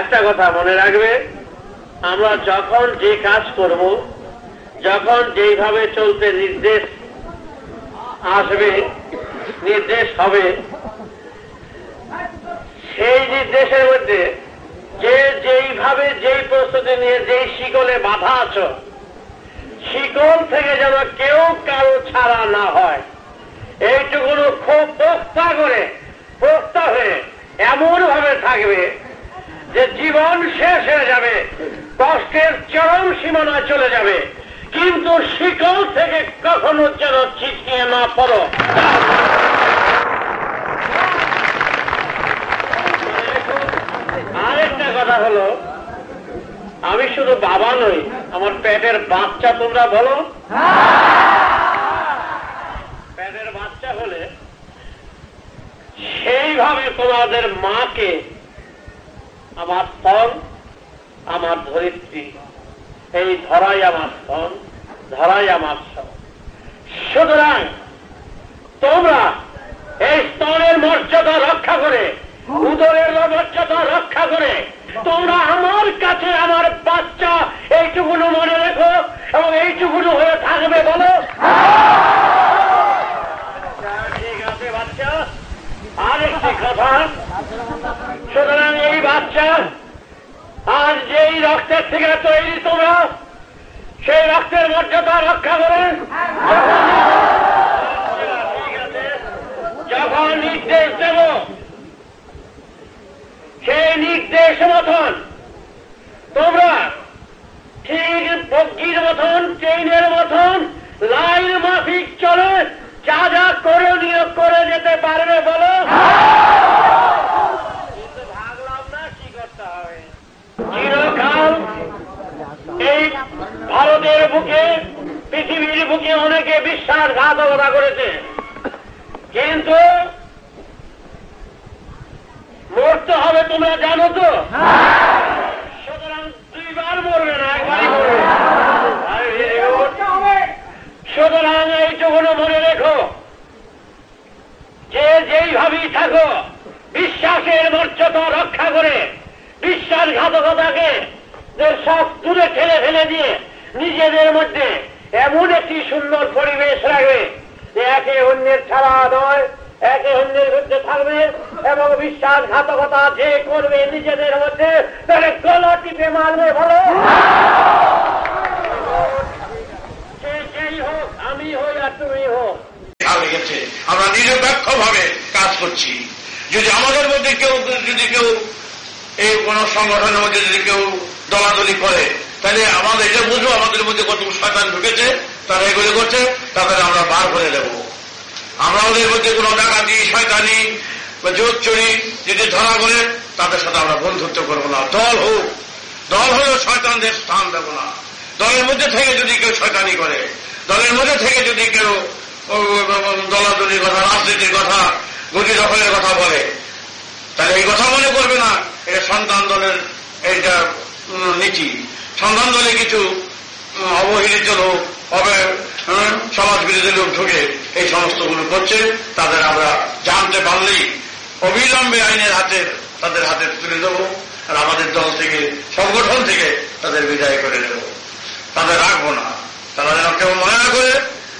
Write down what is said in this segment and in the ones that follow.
একটা কথা মনে রাখবে, আমরা যখন যে কাজ করব, যখন যেইভাবে চলতে নির্দেশ আসবে, নির্দেশ হবে, সেই নির্দেশের মধ্যে যে যেইভাবে যেই প্রস্তুতি নিয়ে যেই শিকলে বাধা আছো, শিকল থেকে যেন কেউ কারও ছাড়া না হয়। এইটুকুনো খুব পোক্তা করে পোক্তা হয়ে এমন ভাবে থাকবে যে জীবন শেষ হয়ে যাবে, কষ্টের চরম সীমানা চলে যাবে, কিন্তু শিকল থেকে কখনো যেন ছিটকিয়ে না পড়ো। আরেকটা কথা হলো, আমি শুধু বাবা নই, আমার পেটের বাচ্চা তোমরা বলো। পেটের বাচ্চা হলে সেইভাবে তোমাদের মাকে আমার স্তন আমার ধরিত্রী। এই ধরাই আমার স্তন ধরাই আমার স্তন সুতরাং তোমরা এই স্তনের মর্যাদা রক্ষা করে, উদরের মর্যাদা রক্ষা করে, তোমরা আমার কাছে আমার বাচ্চা এইটুকুনো মনে রেখো এবং এইটুকুনো হয়ে থাকবে বলো। ঠিক আছে বাচ্চা। আরেকটি কথা। সুতরাং এই বাচ্চা আজ যেই রক্তের থেকে তৈরি তোমরা, সেই রক্তের মর্যাদা রক্ষা করে। যখন নির্দেশ দেব, সেই নির্দেশ মতন তোমরা ঠিক বগ্গির মতন ট্রেনের মতন, লাইন মাফিক চলে, যা যা করে নিয়োগ করে যেতে পারবে বলো কিন্তু ভাগলাম না কি করতে হবে চিরকাল এই ভারতের বুকে পৃথিবীর বুকে অনেকে বিশ্বাসঘাতকতা করেছে। কিন্তু মরতে হবে তোমরা জানো তো? সুতরাং দুইবার মরবে না, একবারই মরবে. সুতরাং এইটুকুনো মনে রেখো, যে যেইভাবেই থাকো, বিশ্বাসের মর্যাদা রক্ষা করে, বিশ্বাসঘাতকতাকে সব দূরে ঠেলে ফেলে দিয়ে নিজেদের মধ্যে এমন একটি সুন্দর পরিবেশ রাখবে যে একে অন্যের ছাড়া নয়, একে অন্যের মধ্যে থাকবে এবং বিশ্বাসঘাতকতা যে করবে নিজেদের মধ্যে, তাহলে গলা টিপে মারবে ভালো আমরা নিরপেক্ষ ভাবে কাজ করছি। যদি আমাদের মধ্যে কেউ, যদি কেউ এই কোন সংগঠনের মধ্যে যদি কেউ দলাদলি করে তাহলে আমাদের এটা বুঝব আমাদের মধ্যে কত শয়তান ঢুকেছে, তারা এগুলো করছে তাদের আমরা বার করে দেব আমরা ওদের মধ্যে কোনো ডাকাতি, শয়তানি বা জোর চুরি যদি ধরা করে তাদের সাথে আমরা বন্ধুত্ব করব না। দল হোক। দল হলেও শয়তানদের স্থান দেবো না। দলের মধ্যে থেকে যদি কেউ শয়তানি করে, দলের মধ্যে থেকে যদি কেউ দলাদলির কথা, রাজনীতির কথা গতি দখলের কথা বলে, তাহলে এই কথা মনে করবে না, এটা সন্তান দলের এইটা নীতি। সন্তান দলে কিছু অবহেলিত লোক হবে সমাজ বিরোধী লোক ঢুকে এই সমস্তগুলো করছে, তাদের আমরা জানতে পারলেই অবিলম্বে আইনের হাতে, তাদের হাতে তুলে দেবো, আর আমাদের দল থেকে, সংগঠন থেকে তাদের বিদায় করে দেব। তাদের রাখব না। তারা যেন কেউ মনে না করে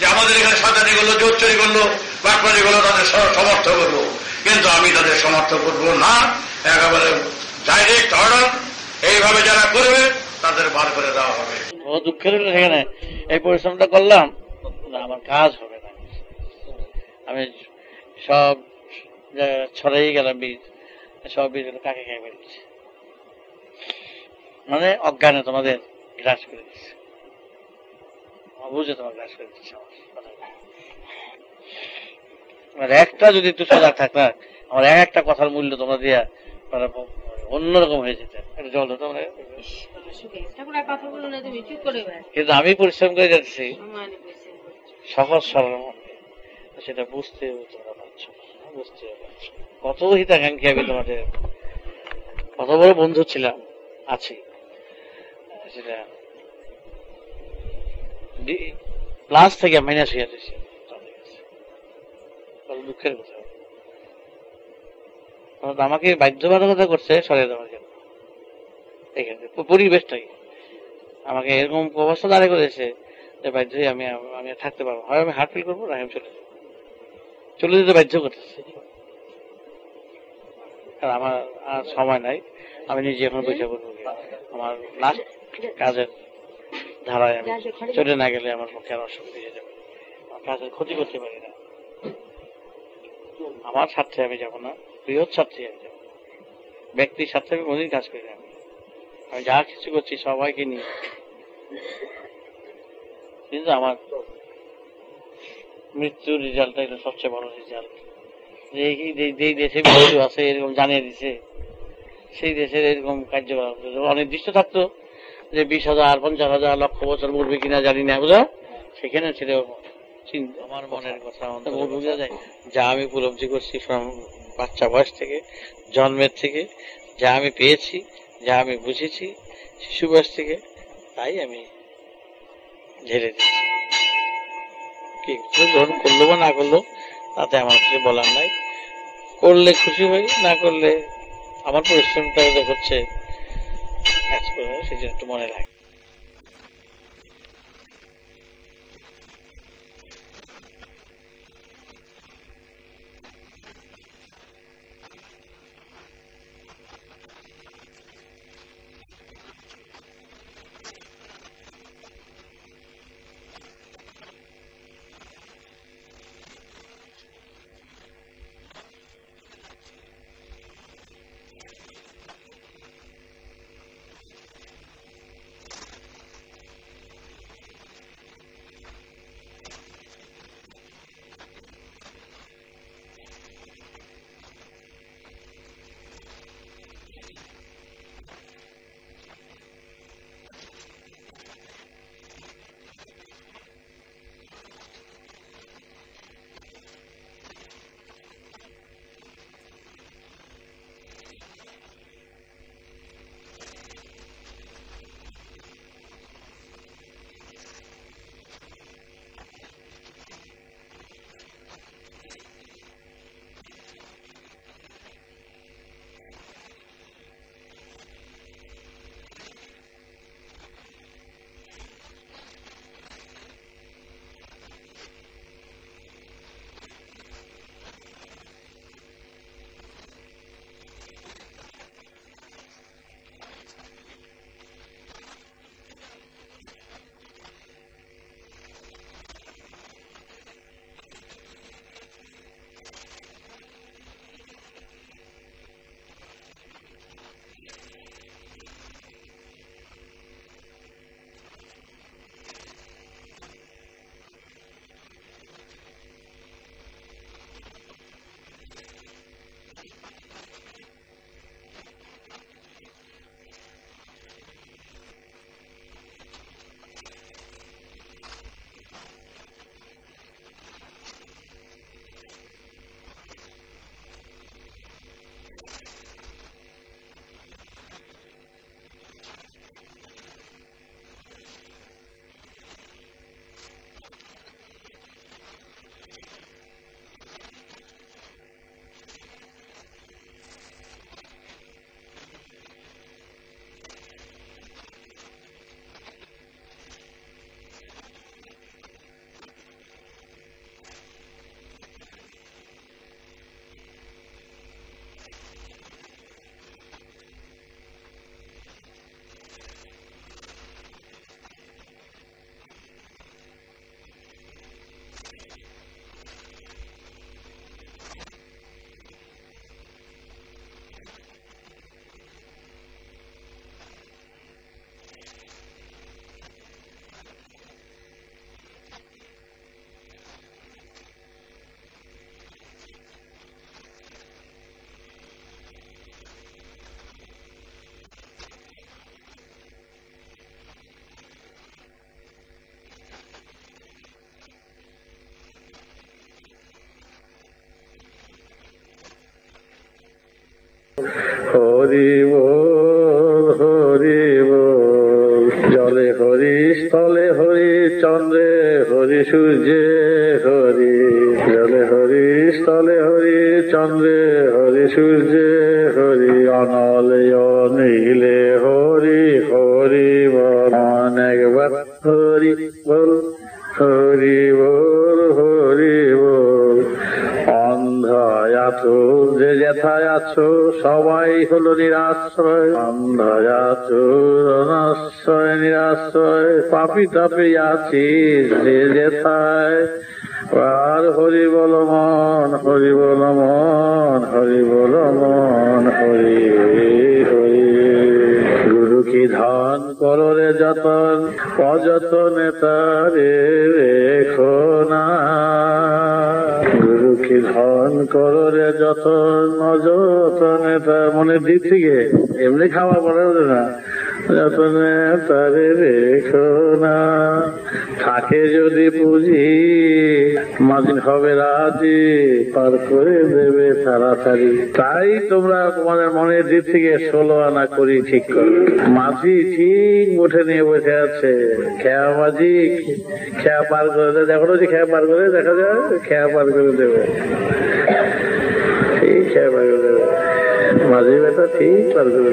যে আমাদের এখানে সাঁতারি করল জোরচুরি করল বাকবাজি করল, তাদের সমর্থ করব। কিন্তু আমি তাদের সমর্থ করব না। একেবারে ডাইরেক্ট অর্ডার এইভাবে যারা করবে তাদের বার করে দেওয়া হবে। ও দুঃখের সেখানে, এই পরিশ্রমটা করলাম আমার কাজ হবে না। আমি সব ছড়াই গেলাম, বীজ, সব বীজ কাকে খেয়ে বেরিয়েছে মানে অজ্ঞানে তোমাদের গ্রাস করে দিচ্ছে। বুঝে তোমার গ্রাস করে দিচ্ছে আমার একটা যদি একটু সজাগ থাকতা আমার এক একটা কথার মূল্য তোমরা দিয়া অন্যরকম হয়ে যেত জল হতো কিন্তু আমি পরিশ্রম করে যাচ্ছি। সহজ সরল সেটা বুঝতে তোমরা পারছ বুঝতে পারছ কত হিতাকাঙ্ক্ষী আমি তোমাদের। কত বড় বন্ধু ছিলাম আছি। সেটা প্লাস থেকে মাইনাস হয়ে যাচ্ছে। দুঃখের কথা। আমাকে বাধ্যবাধকতা করছে সরিয়ে দেওয়ার জন্য। প- পরিবেশটাই আমাকে এরকম অবস্থা দাঁড়িয়ে করেছে যে বাধ্য হয়ে আমি আমি থাকতে পারব হয় আমি হার্ট ফিল করব, না আমি চলে চলে যেতে বাধ্য করতেছে। আর আমার আর সময় নাই। আমি নিজে এখন বসে করব আমার লাস্ট কাজের ধারায় আমি চলে না গেলে আমার পক্ষে আর অসুবিধা হয়ে যাবে। কাজের ক্ষতি করতে পারি না। আমার স্বার্থে আমি যাব না। বৃহৎ ব্যক্তির স্বার্থে আমি কোনোদিন কাজ করি না আমি। যা কিছু করছি সবাইকে নিয়ে। কিন্তু আমার মৃত্যুর রেজাল্টটা হলো সবচেয়ে বড় রেজাল্ট। যেই দেশে মৃত্যু আছে এরকম জানিয়ে দিছে সেই দেশের এরকম কার্যকলাপ। অনির্দিষ্ট থাকতো যে বিশ হাজার পঞ্চাশ হাজার লক্ষ বছর মরবে কিনা জানি না বুঝা? সেখানে ছিল চিন্তা। আমার মনের কথা আমাদের বোঝা যায়। যা আমি উপলব্ধি করছি বাচ্চা বয়স থেকে, জন্মের থেকে, যা আমি পেয়েছি, যা আমি বুঝেছি, শিশু বয়স থেকে, তাই আমি ঝেড়ে দিচ্ছি কি গ্রহণ করল বা না করল, তাতে আমার কিছু বলার নাই। করলে খুশি হই, না করলে আমার পরিশ্রমটা হচ্ছে সেই জন্য একটু মনে লাগে হরি বল হরি বল। জলে হরি, স্থলে হরি, চন্দ্রে হরি, সূর্যে হরি। জলে হরি, স্থলে হরি, চন্দ্রে হরি, সূর্যে হলো নিরাশ্রয়। অনাশ্রয় নিরাশ্রয়। পাপি তাপি আছি যে যেথায়। আর হরি বল মন হরি বল মন হরি বল মন হরি। হরি গুরু কি ধান কররে যতন? অযতনে তারে রেখো না। ধান কররে যত অযতনে তার মনে দিক থেকে এমনি খাওয়া পড়া না। যতনে তারে রেখো না। থাকে যদি পুঁজি মাদিন হবে রাজি পার করে দেবে তাড়াতাড়ি। তাই তোমরা তোমাদের মনের দিক থেকে ষোলো আনা করি ঠিক করো। মাঝি ঠিক উঠে নিয়ে বসে আছে। খেয়া মাঝি, খেয়া পার করে দেবে দেখো যে খেয়া পার করে দেখা যায় খেয়া পার করে দেবে। ঠিক খেয়া পার করে দেবে। মাঝি বেটা ঠিক পার করে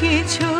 কিছু